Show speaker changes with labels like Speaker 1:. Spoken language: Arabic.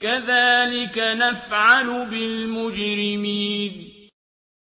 Speaker 1: كَذَٰلِكَ نَفْعَلُ بِالْمُجْرِمِينَ.